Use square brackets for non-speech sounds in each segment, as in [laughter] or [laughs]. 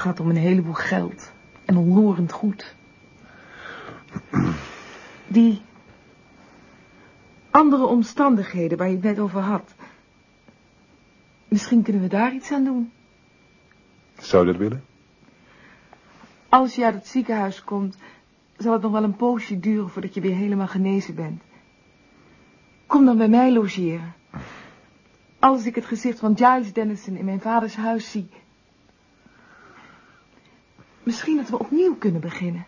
gaat om een heleboel geld en onroerend goed. Die andere omstandigheden waar je het net over had. Misschien kunnen we daar iets aan doen. Zou je dat willen? Als je uit het ziekenhuis komt, zal het nog wel een poosje duren voordat je weer helemaal genezen bent. Kom dan bij mij logeren. Als ik het gezicht van Giles Dennison in mijn vaders huis zie. Misschien dat we opnieuw kunnen beginnen.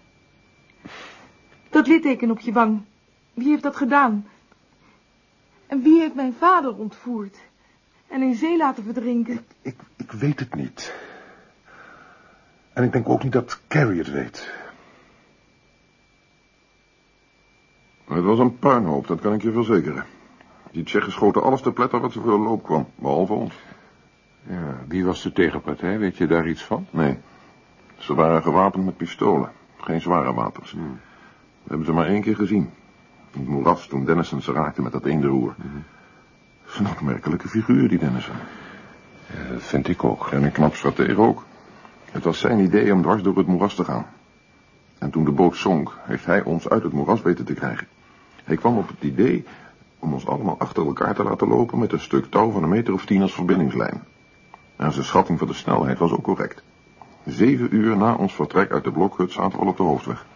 Dat litteken op je wang. Wie heeft dat gedaan? En wie heeft mijn vader ontvoerd? En in zee laten verdrinken? Ik, ik weet het niet. En ik denk ook niet dat Carrie het weet. Het was een puinhoop, dat kan ik je verzekeren. Die Tsjechen schoten alles te pletter wat zoveel loop kwam, behalve ons. Ja, wie was de tegenpartij? Weet je daar iets van? Nee, ze waren gewapend met pistolen, geen zware wapens. Hmm. We hebben ze maar één keer gezien. In het moeras toen Dennison ze raakte met dat eenderoer. Hmm. Dat is een opmerkelijke figuur, die Dennison. Ja, dat vind ik ook. En een knap stratege ook. Het was zijn idee om dwars door het moeras te gaan. En toen de boot zonk, heeft hij ons uit het moeras weten te krijgen. Hij kwam op het idee om ons allemaal achter elkaar te laten lopen met een stuk touw van een meter of tien als verbindingslijn. En zijn schatting van de snelheid was ook correct. Zeven uur na ons vertrek uit de blokhut zaten we al op de hoofdweg.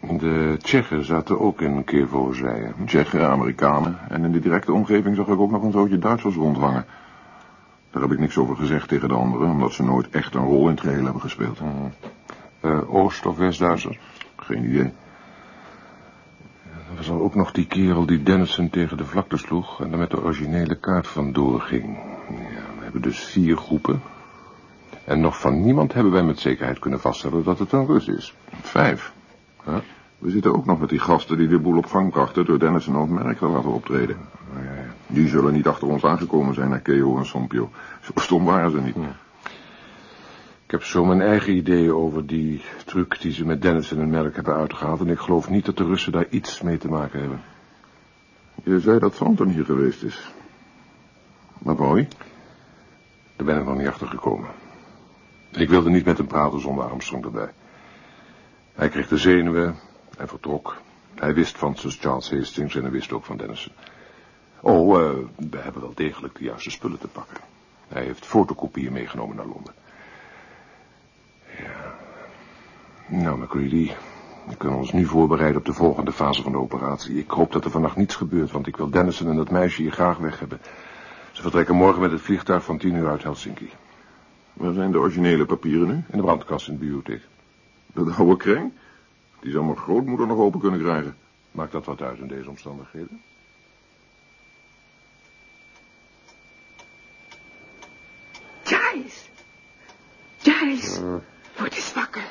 De Tsjechen zaten ook in Kevo, zei je. Tsjechen, Amerikanen en in de directe omgeving zag ik ook nog een zootje Duitsers rondhangen. Daar heb ik niks over gezegd tegen de anderen, omdat ze nooit echt een rol in het geheel hebben gespeeld. Eh, Oost- of West-Duitsers? Geen idee. Er was dan ook nog die kerel die Dennison tegen de vlakte sloeg en er met de originele kaart vandoor ging. Ja, we hebben dus vier groepen. En nog van niemand hebben wij met zekerheid kunnen vaststellen dat het een Rus is. Vijf. Huh? We zitten ook nog met die gasten die de boel op gang brachten door Dennis en Oud-Merk te laten optreden. Die zullen niet achter ons aangekomen zijn naar Keo en Sompio. Zo stom waren ze niet. Ik heb zo mijn eigen ideeën over die truc die ze met Dennis en Merk hebben uitgehaald. En ik geloof niet dat de Russen daar iets mee te maken hebben. Je zei dat Thornton hier geweest is. Wou hij? Daar ben ik nog niet achter gekomen. Ik wilde niet met hem praten zonder Armstrong erbij. Hij kreeg de zenuwen en vertrok. Hij wist van Sir Charles Hastings en hij wist ook van Dennison. Oh, eh, we hebben wel degelijk de juiste spullen te pakken. Hij heeft fotokopieën meegenomen naar Londen. Ja. Nou, McCready, we kunnen ons nu voorbereiden op de volgende fase van de operatie. Ik hoop dat er vannacht niets gebeurt, want ik wil Dennison en dat meisje hier graag weg hebben. Ze vertrekken morgen met het vliegtuig van tien uur uit Helsinki. Waar zijn de originele papieren nu? In de brandkast in de bibliotheek. Dat oude kreng? Die zou mijn grootmoeder nog open kunnen krijgen. Maakt dat wat uit in deze omstandigheden? Giles! Giles! Word eens wakker.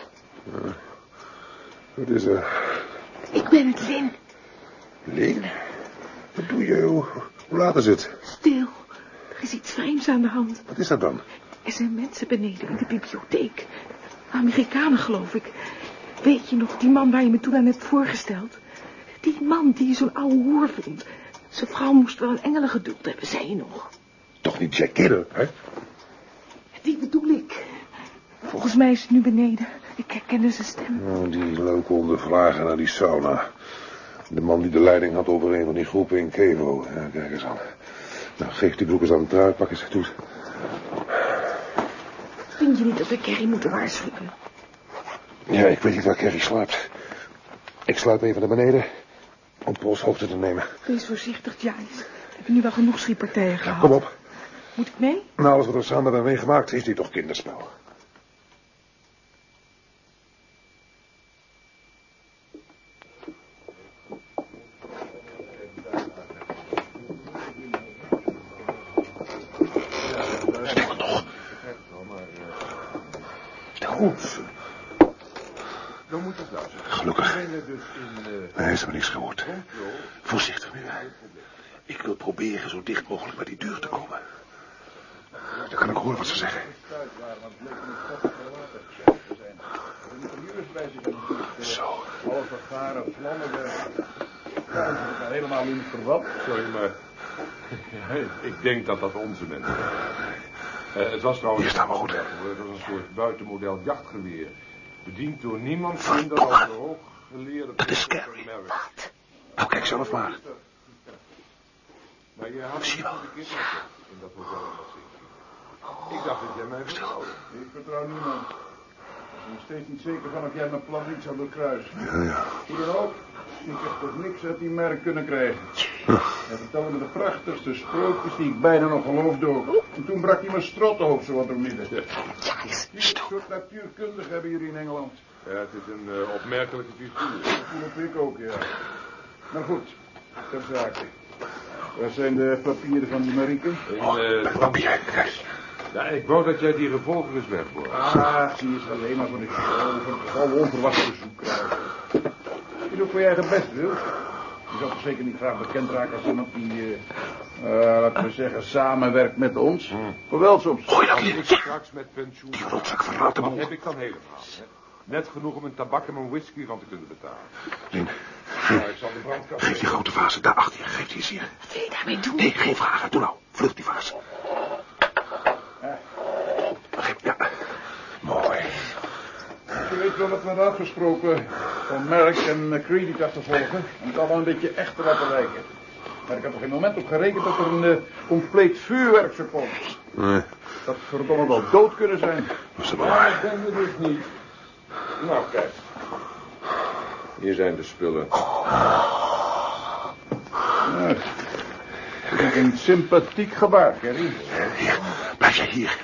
Wat is er? Ik ben het, Lin. Leen? Wat doe je? Hoe, hoe laat is het? Stil. Er is iets vreemds aan de hand. Wat is dat dan? Er zijn mensen beneden in de bibliotheek. Amerikanen, geloof ik. Weet je nog, die man waar je me toen aan hebt voorgesteld? Die man die je zo'n oude hoer vond. Zijn vrouw moest wel een engelen geduld hebben, zei je nog. Toch niet Jack Kidder, hè? Die bedoel ik. Volgens mij is het nu beneden. Ik herkende zijn stem. Oh, die leuke ondervragen naar die sauna. De man die de leiding had over een van die groepen in Kevo. Ja, kijk eens aan. Nou, geef die broek eens aan de trui, pak eens toe. Vind je niet dat we Carrie moeten waarschuwen? Ja, ik weet niet waar Carrie slaapt. Ik sluip even naar beneden om Pols hoogte te nemen. Wees voorzichtig, Giles. Heb je nu wel genoeg schietpartijen gehad? Kom op. Moet ik mee? Na alles wat we samen hebben meegemaakt, is dit toch kinderspel. Goed. Gelukkig. Hij heeft me niks gehoord. Voorzichtig nu. Ik wil proberen zo dicht mogelijk bij die deur te komen. Dan kan ik horen wat ze zeggen. Zo. Alle vergaren vlammen helemaal niet verwat. Sorry, maar [laughs] ik denk dat dat onze mensen zijn. Uh, het was trouwens... Hier staan we goed. Het was een soort buitenmodel jachtgeweer. Bediend door niemand minder dan de hooggeleerde... Carrie. Wat? Nou, kijk zelf maar. Maar je had Zie wel? in dat hotel in dat Ik dacht dat jij mij vertrouwde. Ik vertrouw niemand. Ik ben nog steeds niet zeker van of jij mijn plan niet zou doorkruisen. Ja, ja. Hoe dan ook, ik heb toch niks uit die merk kunnen krijgen. Hij vertelde me de prachtigste sprookjes die ik bijna nog geloofde ook. En toen brak hij mijn strottenhoofd zo wat door midden. Dit soort natuurkundigen hebben jullie in Engeland. Ja, het is een uh, opmerkelijke figuur. Dat voel ik ook, ja. Maar goed, ter zake. Waar zijn de papieren van die Marieke? In, uh, Papier, kijk. Ja, ik wou dat jij die revolver eens wegborgt. Ah, zie je alleen maar voor de voor onverwacht bezoek krijgen. Je doet voor je eigen best, wil. Je zal toch zeker niet graag bekend raken als iemand die, uh, uh, laten we zeggen, samenwerkt met ons. Hmm. Hoewel soms. Gooi dat hier. ik straks met pensioen... Die rotzak Dan heb ik dan helemaal. Hè? Net genoeg om een tabak en mijn whisky van te kunnen betalen. Nee, Ja, ik zal de brandkast... geef die grote vazen daar achter je. Geef die eens hier. Wat wil je daarmee doen? Nee, geen vragen. Doe nou. Vlucht die vaas. Ja. Mooi. Je weet wel wat we hadden afgesproken om Merck en McCready te achtervolgen. En het allemaal een beetje echt te laten lijken. Maar ik had er geen moment op gerekend dat er een eh, compleet vuurwerk zou komen. Nee, Dat verdomme wel dood kunnen zijn. dat is wel Maar ik ben er dus niet. Nou, kijk. Hier zijn de spullen. Dat is een sympathiek gebaar, Kerry. Hier, blijf jij hier.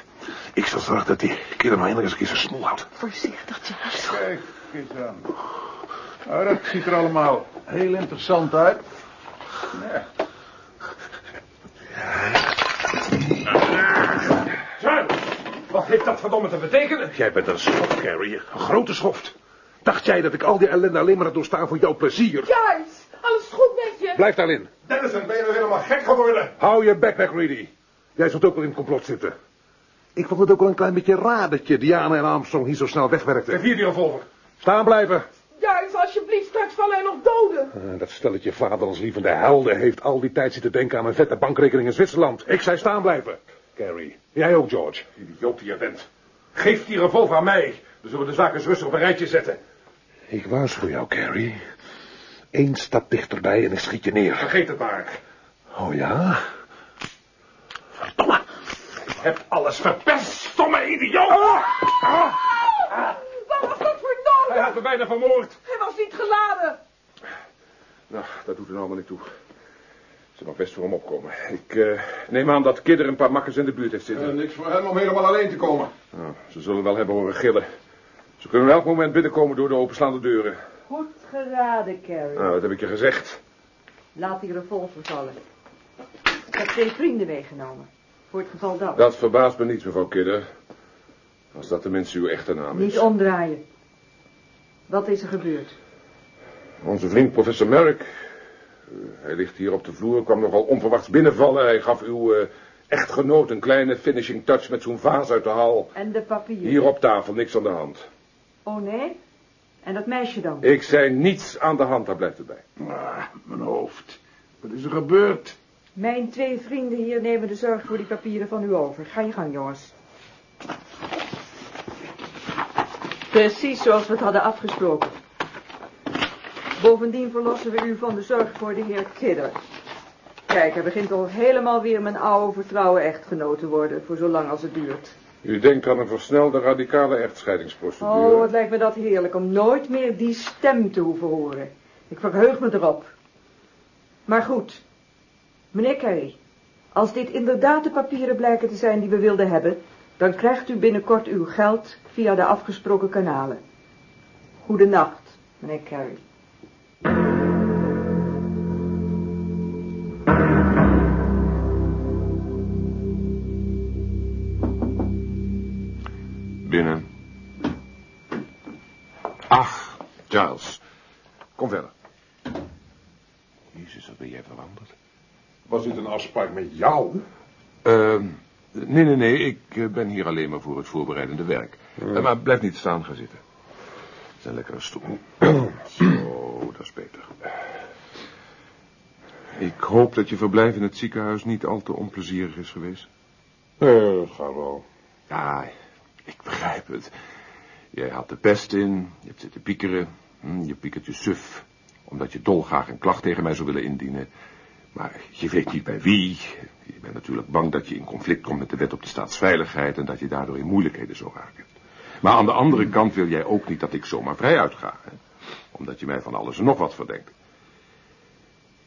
Ik zal zorgen dat die kerel maar eindelijk eens een keer zijn smoel houdt. Voorzichtig, Charles. Kijk, eens aan. Nou, dat ziet er allemaal heel interessant uit. Ja. Wat heeft dat verdomme te betekenen? Jij bent een schoft, Carrie. Een grote schoft. Dacht jij dat ik al die ellende alleen maar had doorstaan voor jouw plezier? Charles, alles goed met je? Blijf daarin. Dennison, ben je nou helemaal gek geworden? Hou je bek, McReady. Jij zult ook wel in het complot zitten. Ik vond het ook wel een klein beetje raar dat je Diana en Armstrong hier zo snel wegwerkte. Geef hier die revolver. Staan blijven. Alsjeblieft, straks vallen er nog doden. Ah, Dat stelletje vader als lievende helden heeft al die tijd zitten denken aan een vette bankrekening in Zwitserland. Ik zei staan blijven. Carrie, jij ook, George. Idioot die je bent. Geef die revolver aan mij. Dan zullen we de zaken eens rustig op een rijtje zetten. Ik waarschuw jou, Carrie. Eén stap dichterbij en ik schiet je neer. Vergeet het maar. Oh ja? Verdomme. Ik heb alles verpest, stomme idioot. Ah! Wat was dat voor Hij had me bijna vermoord. Hij was niet geladen. Nou, dat doet er allemaal niet toe. Ze mag best voor hem opkomen. Ik eh, neem aan dat Kidder een paar makkers in de buurt heeft zitten. niks voor hem om helemaal alleen te komen. Nou, ze zullen wel hebben horen gillen. Ze kunnen elk moment binnenkomen door de openslaande deuren. Goed geraden, Carrie. Nou, dat heb ik je gezegd. Laat die revolver vallen. Ik heb twee vrienden meegenomen. Voor het geval dat. Dat verbaast me niet, mevrouw Kidder. Als dat tenminste uw echte naam is. Niet omdraaien. Wat is er gebeurd? Onze vriend professor Merck. eh, hij ligt hier op de vloer, kwam nogal onverwachts binnenvallen. Hij gaf uw eh, echtgenoot een kleine finishing touch met zo'n vaas uit de hal. En de papieren? Hier op tafel, niks aan de hand. Oh nee? En dat meisje dan? Ik zei niets aan de hand, daar blijft het bij. Ah, mijn hoofd. Wat is er gebeurd? Mijn twee vrienden hier nemen de zorg voor die papieren van u over. Ga je gang, jongens. Precies zoals we het hadden afgesproken. Bovendien verlossen we u van de zorg voor de heer Kidder. Kijk, hij begint toch helemaal weer mijn oude vertrouwen echtgenoot te worden, voor zolang als het duurt. U denkt aan een versnelde radicale echtscheidingsprocedure. Oh, wat lijkt me dat heerlijk, om nooit meer die stem te hoeven horen. Ik verheug me erop. Maar goed, meneer Carey, als dit inderdaad de papieren blijken te zijn die we wilden hebben, dan krijgt u binnenkort uw geld via de afgesproken kanalen. Goedenacht, meneer Carey. Binnen. Ach, Giles. Kom verder. Jezus, wat ben jij veranderd. Was dit een afspraak met jou? Ehm, nee, nee, nee, ik eh, ben hier alleen maar voor het voorbereidende werk. Eh, maar blijf niet staan, ga zitten. Het is een lekkere stoel. [clears throat] Zo, dat is beter. Ik hoop dat je verblijf in het ziekenhuis niet al te onplezierig is geweest. Eh, ga wel. Ja, ik begrijp het. Jij had de pest in, je hebt zitten piekeren, hm, je piekert je suf, omdat je dolgraag een klacht tegen mij zou willen indienen. Maar je weet niet bij wie. Je bent natuurlijk bang dat je in conflict komt met de wet op de staatsveiligheid en dat je daardoor in moeilijkheden zou raken. Maar aan de andere kant wil jij ook niet dat ik zomaar vrij uitga, hè? Omdat je mij van alles en nog wat verdenkt.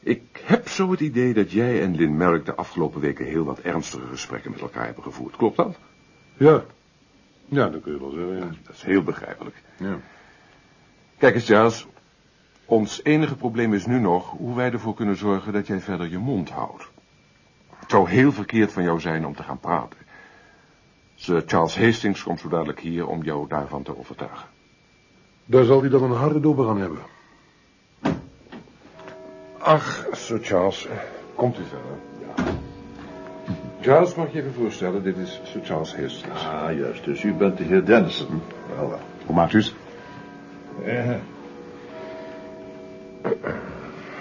Ik heb zo het idee dat jij en Lynn Merrick de afgelopen weken heel wat ernstige gesprekken met elkaar hebben gevoerd. Klopt dat? Ja. Ja, dat kun je wel zeggen, ja. Dat is heel begrijpelijk. Ja. Kijk eens, Charles. Ons enige probleem is nu nog hoe wij ervoor kunnen zorgen dat jij verder je mond houdt. Het zou heel verkeerd van jou zijn om te gaan praten. Sir Charles Hastings komt zo dadelijk hier om jou daarvan te overtuigen. Daar zal hij dan een harde dobber aan hebben. Ach, Sir Charles, komt u verder. Ja. Charles, mag je even voorstellen, dit is Sir Charles Hastings. Ah, juist, dus u bent de heer Dennison. Wel, wel. Hoe maakt u het? Eh.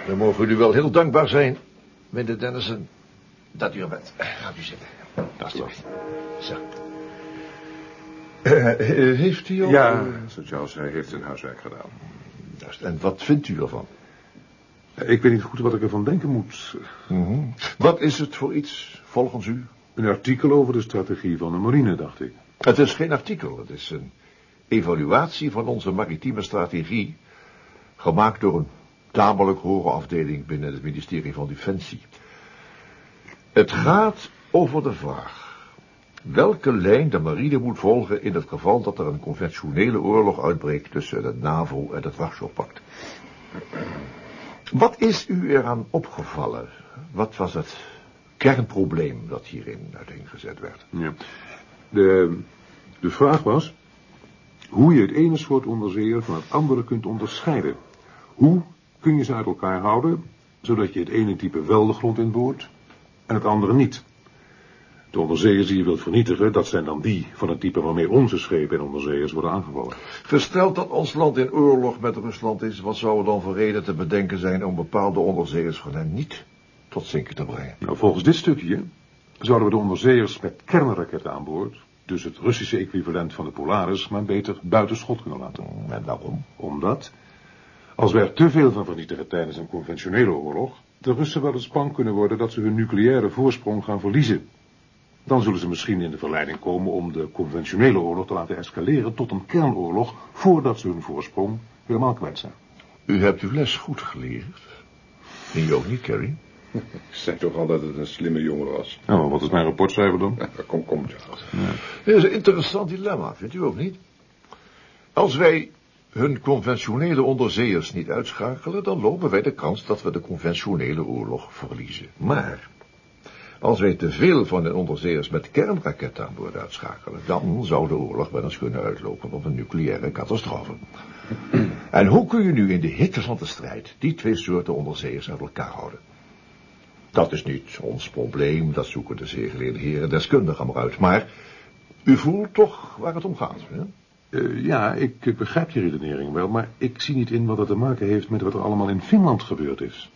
Dan mogen we u wel heel dankbaar zijn, meneer Dennison, dat u er bent. Gaat u zitten. Dat is wel. Zo. Eh, eh, heeft u al... Ja, Sir Charles, hij heeft zijn huiswerk gedaan. Juist, en wat vindt u ervan? Ik weet niet goed wat ik ervan denken moet. Mhm. Wat is het voor iets, volgens u? Een artikel over de strategie van de marine, dacht ik. Het is geen artikel, het is een evaluatie van onze maritieme strategie, gemaakt door een tamelijk hoge afdeling binnen het ministerie van Defensie. Het gaat over de vraag welke lijn de marine moet volgen in het geval dat er een conventionele oorlog uitbreekt tussen de NAVO en het Warschau-pact. Wat is u eraan opgevallen? Wat was het kernprobleem dat hierin uiteengezet werd? Ja. De, de vraag was hoe je het ene soort onderzeeër van het andere kunt onderscheiden. Hoe kun je ze uit elkaar houden, zodat je het ene type wel de grond inboort en het andere niet. De onderzeeërs die je wilt vernietigen, dat zijn dan die van het type waarmee onze schepen en onderzeeërs worden aangevallen. Gesteld dat ons land in oorlog met Rusland is, wat zou er dan voor reden te bedenken zijn om bepaalde onderzeeërs van hem niet tot zinken te brengen? Nou, volgens dit stukje zouden we de onderzeeërs met kernraketten aan boord, dus het Russische equivalent van de Polaris, maar beter buiten schot kunnen laten. En waarom? Omdat, als we er te veel van vernietigen tijdens een conventionele oorlog, de Russen wel eens bang kunnen worden dat ze hun nucleaire voorsprong gaan verliezen. Dan zullen ze misschien in de verleiding komen om de conventionele oorlog te laten escaleren tot een kernoorlog, voordat ze hun voorsprong helemaal kwijt zijn. U hebt uw les goed geleerd. En je ook niet, Carrie? [laughs] Ik zei toch al dat het een slimme jongen was. Nou, maar wat is mijn rapportcijfer dan? [laughs] Ja, kom, kom, Charles. Dit is een interessant dilemma, vindt u ook niet? Als wij hun conventionele onderzeeërs niet uitschakelen, dan lopen wij de kans dat we de conventionele oorlog verliezen. Maar als wij te veel van de onderzeeërs met kernraketten aan boord uitschakelen, dan zou de oorlog wel eens kunnen uitlopen op een nucleaire catastrofe. En hoe kun je nu in de hitte van de strijd die twee soorten onderzeeërs uit elkaar houden? Dat is niet ons probleem, dat zoeken de zeer heren deskundigen maar uit. Maar u voelt toch waar het om gaat, hè? Uh, ja, ik begrijp je redenering wel, maar ik zie niet in wat het te maken heeft met wat er allemaal in Finland gebeurd is.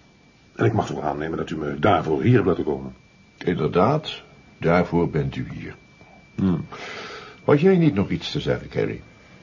En ik mag toch aannemen dat u me daarvoor hier hebt laten komen. Inderdaad, daarvoor bent u hier. Hmm. Had jij niet nog iets te zeggen, Kerry?